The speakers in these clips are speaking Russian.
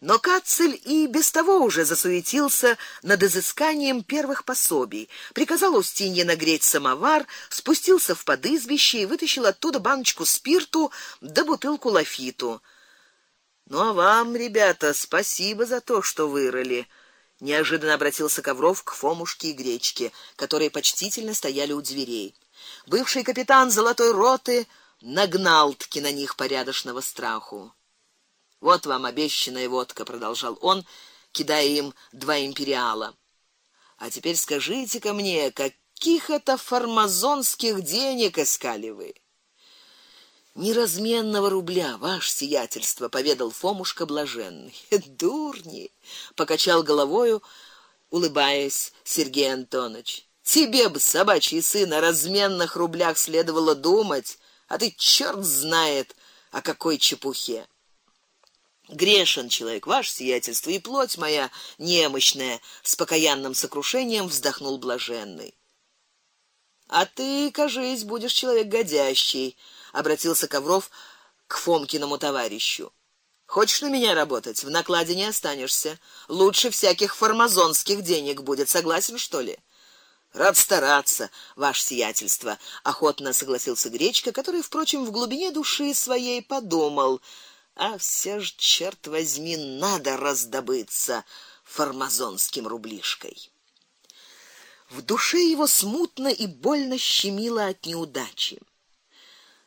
Но Кацель и без того уже засуетился над изысканием первых пособий. Приказал Устинье нагреть самовар, спустился в подызбище и вытащил оттуда баночку спирту да бутылку лафиту. Ну а вам, ребята, спасибо за то, что вырыли. Неожиданно обратился Ковров к Фомушке и Гречке, которые почтительно стояли у дверей. Бывший капитан золотой роты нагнал-таки на них порядочного страху. Вот вам обещанная водка, продолжал он, кидая им два империала. А теперь скажите-ка мне, каких это формазонских денег искали вы? Неразменного рубля, ваше сиятельство, поведал Фомушка блаженный. Дурни, покачал головою, улыбаясь Сергей Антонович. Тебе бы собачий сын о разменных рублях следовало думать, а ты чёрт знает о какой чепухе. Грешен человек, ваше сиятельство, и плоть моя немощная, с покаянным сокрушением вздохнул блаженный. А ты, кажись, будешь человек годящий, обратился Ковров к Фомкиному товарищу. Хочешь на меня работать, в накладе не останешься. Лучше всяких формазонских денег будет, согласен, что ли? Рад стараться, ваше сиятельство, охотно согласился Гречка, который, впрочем, в глубине души своей подумал: а все ж черт возьми надо раздобыться формазонским рублишкой. В душе его смутно и больно щемило от неудачи.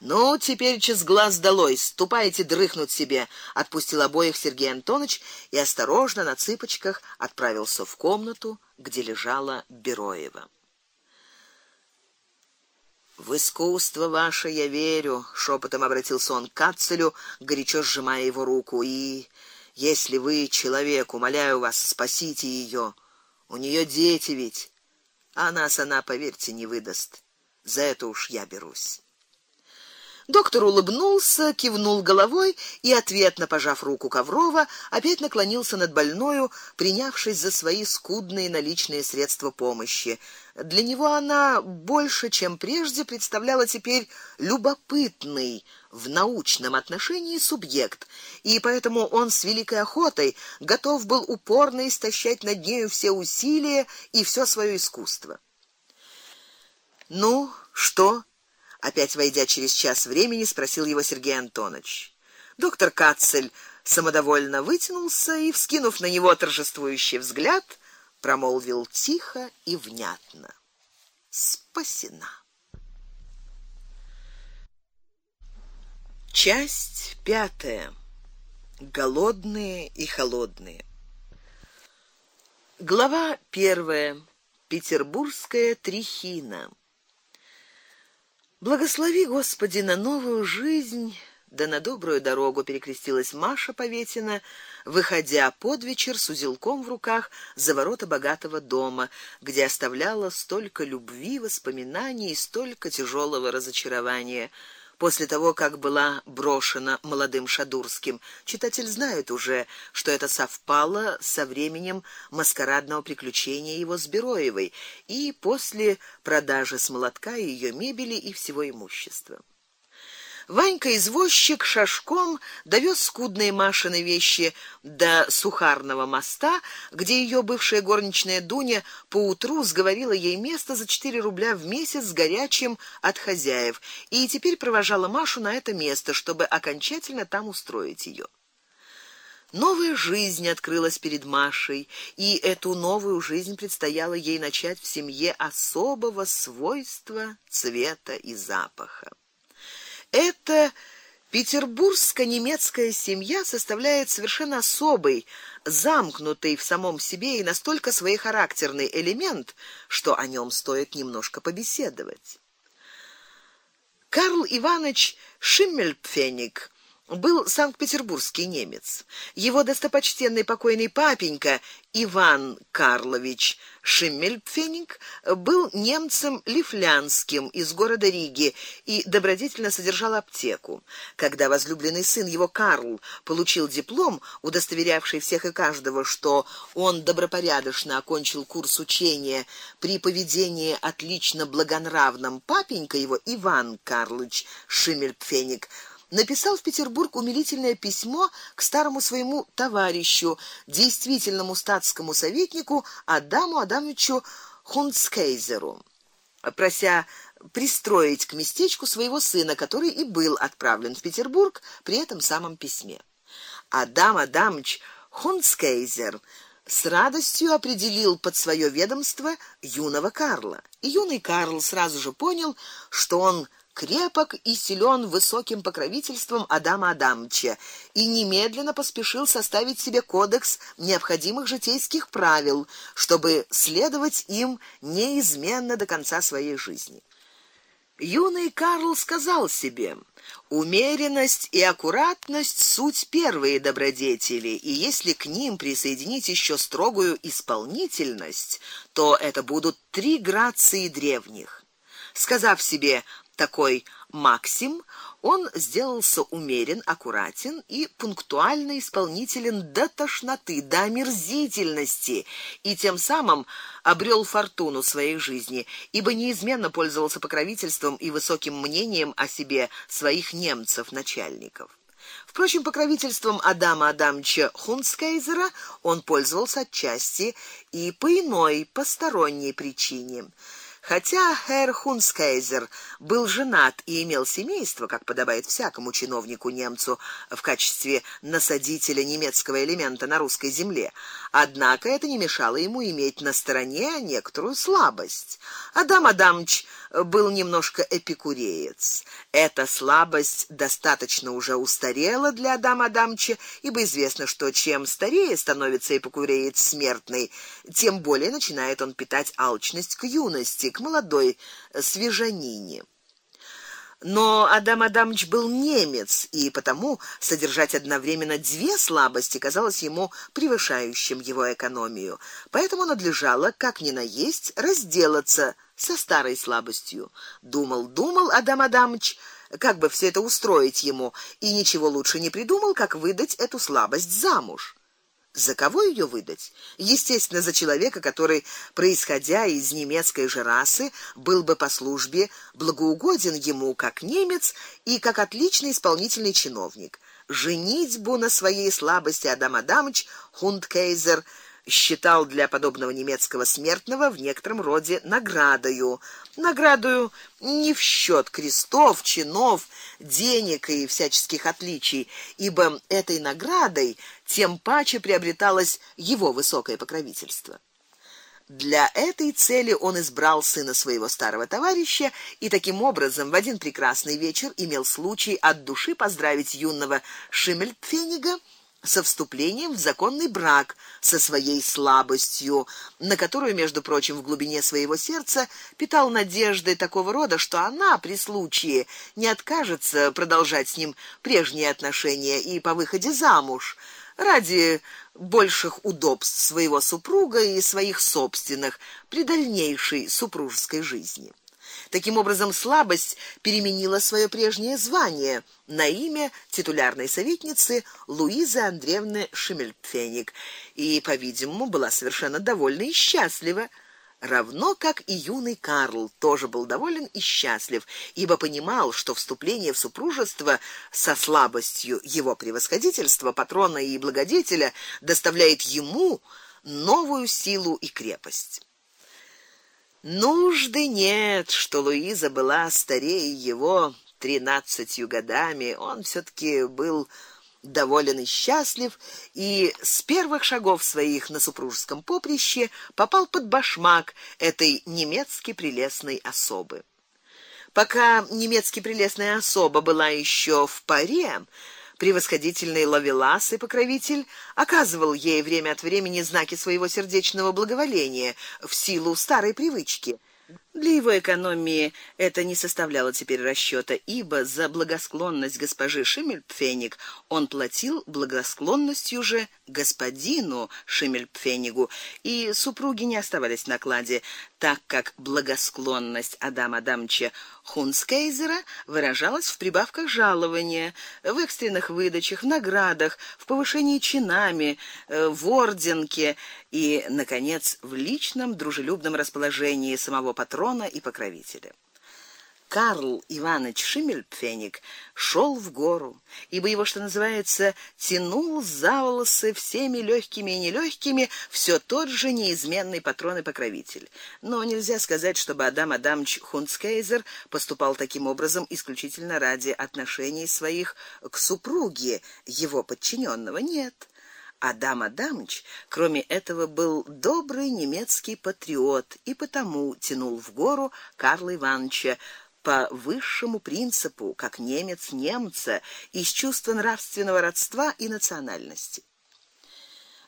Ну, теперь через глаз долой, ступайте дрыхнуть себе, отпустил обоих Сергей Антонович и осторожно на цыпочках отправился в комнату, где лежала Бероева. В искусство ваше я верю, шепотом обратился он к Кацелю, горячо сжимая его руку. И если вы человек, умоляю вас, спасите ее. У нее дети ведь. А нас она, поверьте, не выдаст. За это уж я берусь. Доктор улыбнулся, кивнул головой и ответно пожав руку Коврова, опять наклонился над больною, принявшись за свои скудные наличные средства помощи. Для него она больше, чем прежде, представляла теперь любопытный в научном отношении субъект, и поэтому он с великой охотой готов был упорно истощать над нею все усилия и все свое искусство. Ну, что? Опять войдя через час времени, спросил его Сергей Антонович. Доктор Кацель самодовольно вытянулся и, вскинув на него торжествующий взгляд, промолвил тихо и внятно: "Спасена". Часть пятая. Голодные и холодные. Глава первая. Петербургская трихина. Благослови, Господи, на новую жизнь, да на добрую дорогу перекрестилась Маша Поветина, выходя под вечер с узелком в руках за ворота богатого дома, где оставляла столько любви, воспоминаний и столько тяжелого разочарования после того, как была брошена молодым Шадурским. Читатель знает уже, что это совпало со временем маскарадного приключения его с Бероевой и после продажи с молотка ее мебели и всего имущества. Ванька извозчик шашком довез скудные Машины вещи до Сухарного моста, где ее бывшая горничная Дуня поутру сговорила ей место за 4 рубля в месяц с горячим от хозяев, и теперь провожала Машу на это место, чтобы окончательно там устроить ее. Новая жизнь открылась перед Машей, и эту новую жизнь предстояло ей начать в семье особого свойства, цвета и запаха. Эта петербургско-немецкая семья составляет совершенно особый, замкнутый в самом себе и настолько своехарактерный элемент, что о нем стоит немножко побеседовать. Карл Иванович Шиммельпфенnig был санкт-петербургский немец. Его достопочтенный покойный папенька Иван Карлович Шиммельпфенинг был немцем лифлянским из города Риги и добродетельно содержал аптеку. Когда возлюбленный сын его Карл получил диплом, удостоверявший всех и каждого, что он добропорядочно окончил курс учения при поведении отлично благонравном, папенька его Иван Карлович Шиммельпфенинг написал в Петербург умилительное письмо к старому своему товарищу, действительному статскому советнику Адаму Адамовичу Хунцкейзеру, прося пристроить к местечку своего сына, который и был отправлен в Петербург при этом самом письме. Адам Адамович Хунцкейзер с радостью определил под свое ведомство юного Карла. И юный Карл сразу же понял, что он крепок и силен высоким покровительством Адама Адамча и немедленно поспешил составить себе кодекс необходимых житейских правил, чтобы следовать им неизменно до конца своей жизни. Юный Карл сказал себе: умеренность и аккуратность суть первые добродетели, и если к ним присоединить еще строгую исполнительность, то это будут три грации древних. Сказав себе: такой Максим, он сделался умерен, аккуратен и пунктуально исполнителен до тошноты, до омерзительности, и тем самым обрел фортуну своей жизни, ибо неизменно пользовался покровительством и высоким мнением о себе своих немцев-начальников. Впрочем, покровительством Адама Адамча Хунскейзера он пользовался отчасти и по иной, посторонней причине. Хотя Herr Хунскейзер был женат и имел семейство, как подобает всякому чиновнику немцу в качестве насадителя немецкого элемента на русской земле, однако это не мешало ему иметь на стороне некоторую слабость. Адам Адамович был немножко эпикуреец. Эта слабость достаточно уже устарела для Адама Адамовича, ибо известно, что чем старее становится эпикуреец смертный, тем более начинает он питать алчность к юности, к молодой свежанине. Но Адам Адамович был немец, и потому содержать одновременно две слабости казалось ему превышающим его экономию. Поэтому надлежало, как ни наесть, разделаться со старой слабостью. Думал, думал Адам Адамович, как бы все это устроить ему, и ничего лучше не придумал, как выдать эту слабость замуж. За кого ее выдать? Естественно, за человека, который, происходя из немецкой же расы, был бы по службе благоугоден ему как немец и как отличный исполнительный чиновник. Женитьбу на своей слабости Адам Адамович Хундкейзер считал для подобного немецкого смертного в некотором роде наградою. Наградою не в счет крестов, чинов, денег и всяческих отличий, ибо этой наградой тем паче приобреталось его высокое покровительство. Для этой цели он избрал сына своего старого товарища и таким образом в один прекрасный вечер имел случай от души поздравить юного Шиммельпфенига со вступлением в законный брак со своей слабостью, на которую, между прочим, в глубине своего сердца питал надежды такого рода, что она при случае не откажется продолжать с ним прежние отношения и по выходе замуж ради больших удобств своего супруга и своих собственных при дальнейшей супружеской жизни. Таким образом, слабость переменила свое прежнее звание на имя титулярной советницы Луизы Андреевны Шимельпфеник и, по-видимому, была совершенно довольна и счастлива равно как и юный Карл тоже был доволен и счастлив, ибо понимал, что вступление в супружество со слабостью его превосходительства патрона и благодетеля доставляет ему новую силу и крепость. Нужды нет, что Луиза была старее его тринадцатью годами. Он все таки был доволен и счастлив, и с первых шагов своих на супружеском поприще попал под башмак этой немецки прелестной особы. Пока немецки прелестная особа была еще в паре, превосходительный Лавелас и покровитель оказывал ей время от времени знаки своего сердечного благоволения в силу старой привычки. Для его экономии это не составляло теперь расчёта, ибо за благосклонность госпожи Шиммельпфеник он платил благосклонностью же господину Шиммельпфенигу, и супруги не оставались на кладе, так как благосклонность Адама Адамча Хунскейзера выражалась в прибавках жалования, в экстренных выдачах, наградах, в повышении чинами, э, в орденке и наконец в личном дружелюбном расположении самого патрона и покровителя. Карл Иванович Шимельпфенnig шел в гору, ибо его, что называется, тянул за волосы всеми легкими и нелегкими все тот же неизменный патрон и покровитель. Но нельзя сказать, чтобы Адам Адамович Хунцкейзер поступал таким образом исключительно ради отношений своих к супруге его подчиненного. Нет. Адам Адамович, кроме этого, был добрый немецкий патриот и потому тянул в гору Карла Ивановича по высшему принципу, как немец немца, из чувства нравственного родства и национальности.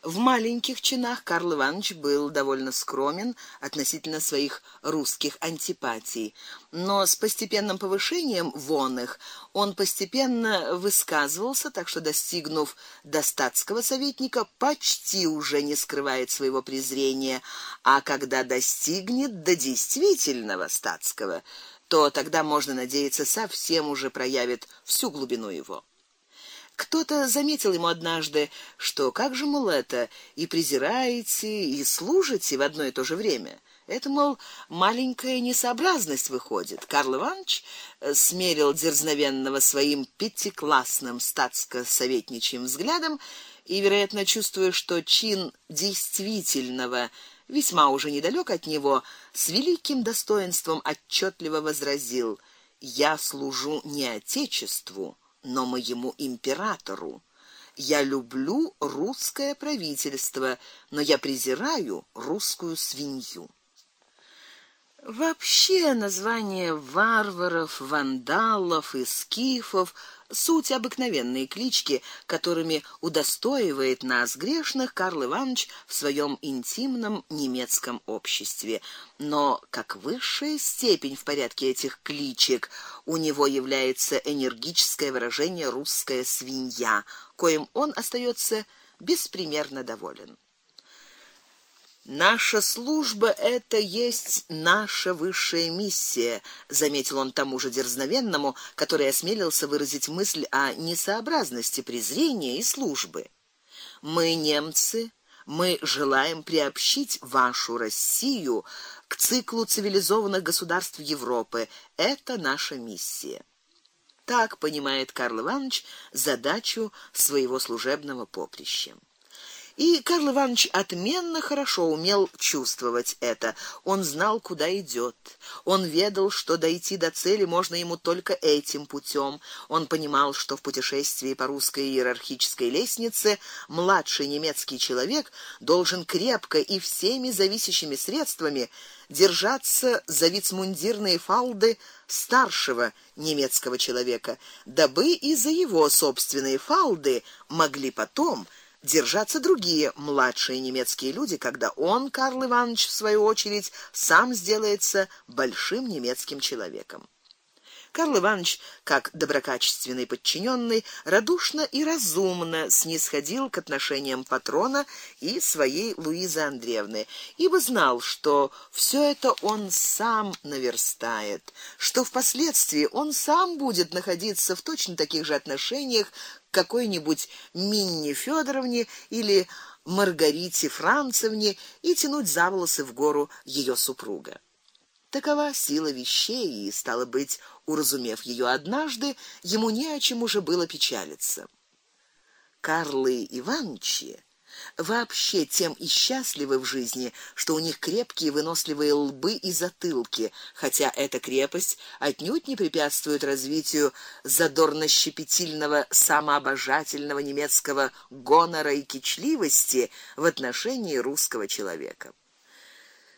В маленьких чинах Карл Иванович был довольно скромен относительно своих русских антипатий, но с постепенным повышением вонных он постепенно высказывался, так что достигнув до статского советника, почти уже не скрывает своего презрения, а когда достигнет до действительного статского, то тогда можно надеяться совсем уже проявит всю глубину его. Кто-то заметил ему однажды, что как же мол это и презираете, и служите в одно и то же время. Это мол маленькая несообразность выходит. Карл Иванович э, смерил дерзновенного своим пятиклассным статско-советничьим взглядом и, вероятно, чувствуя, что чин действительного весьма уже недалек от него, с великим достоинством отчетливо возразил: "Я служу не отечеству, но моему императору. Я люблю русское правительство, но я презираю русскую свинью. Вообще название варваров, вандалов и скифов суть обыкновенные клички, которыми удостоивает нас грешных Карл Иванович в своем интимном немецком обществе. Но как высшая степень в порядке этих кличек у него является энергическое выражение русская свинья, коим он остается беспримерно доволен. Наша служба это есть наша высшая миссия, заметил он тому же дерзновенному, который осмелился выразить мысль о несообразности презрения и службы. Мы немцы, мы желаем приобщить вашу Россию к циклу цивилизованных государств Европы. Это наша миссия. Так понимает Карл Иванович задачу своего служебного поприща. И Карл Иванович отменно хорошо умел чувствовать это. Он знал, куда идет. Он ведал, что дойти до цели можно ему только этим путем. Он понимал, что в путешествии по русской иерархической лестнице младший немецкий человек должен крепко и всеми зависящими средствами держаться за вицмундирные фалды старшего немецкого человека, дабы и за его собственные фалды могли потом держаться другие младшие немецкие люди, когда он, Карл Иванович, в свою очередь, сам сделается большим немецким человеком. Карл Иванович, как доброкачественный подчиненный, радушно и разумно снисходил к отношениям патрона и своей Луизы Андреевны, ибо знал, что все это он сам наверстает, что впоследствии он сам будет находиться в точно таких же отношениях какой-нибудь Минне Федоровне или Маргарите Францевне и тянуть за волосы в гору ее супруга. Такова сила вещей, и стало быть, уразумев ее однажды, ему не о чем уже было печалиться. Карлы Ивановичи вообще тем и счастливы в жизни, что у них крепкие выносливые лбы и затылки, хотя эта крепость отнюдь не препятствует развитию задорно-щепетильного самообожательного немецкого гонора и кичливости в отношении русского человека.